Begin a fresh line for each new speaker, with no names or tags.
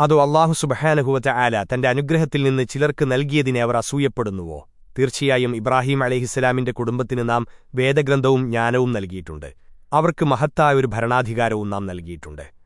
അതോ അള്ളാഹു സുബഹാനഹുവറ്റ ആല തന്റെ അനുഗ്രഹത്തിൽ നിന്ന് ചിലർക്ക് നൽകിയതിനെ അവർ അസൂയപ്പെടുന്നുവോ? തീർച്ചയായും ഇബ്രാഹിം അലഹിസ്സലാമിന്റെ കുടുംബത്തിന് നാം വേദഗ്രന്ഥവും ജ്ഞാനവും നൽകിയിട്ടുണ്ട്. അവർക്ക് മഹത്തായ ഒരു ഭരണാധികാരവും നാം നൽകിയിട്ടുണ്ട്.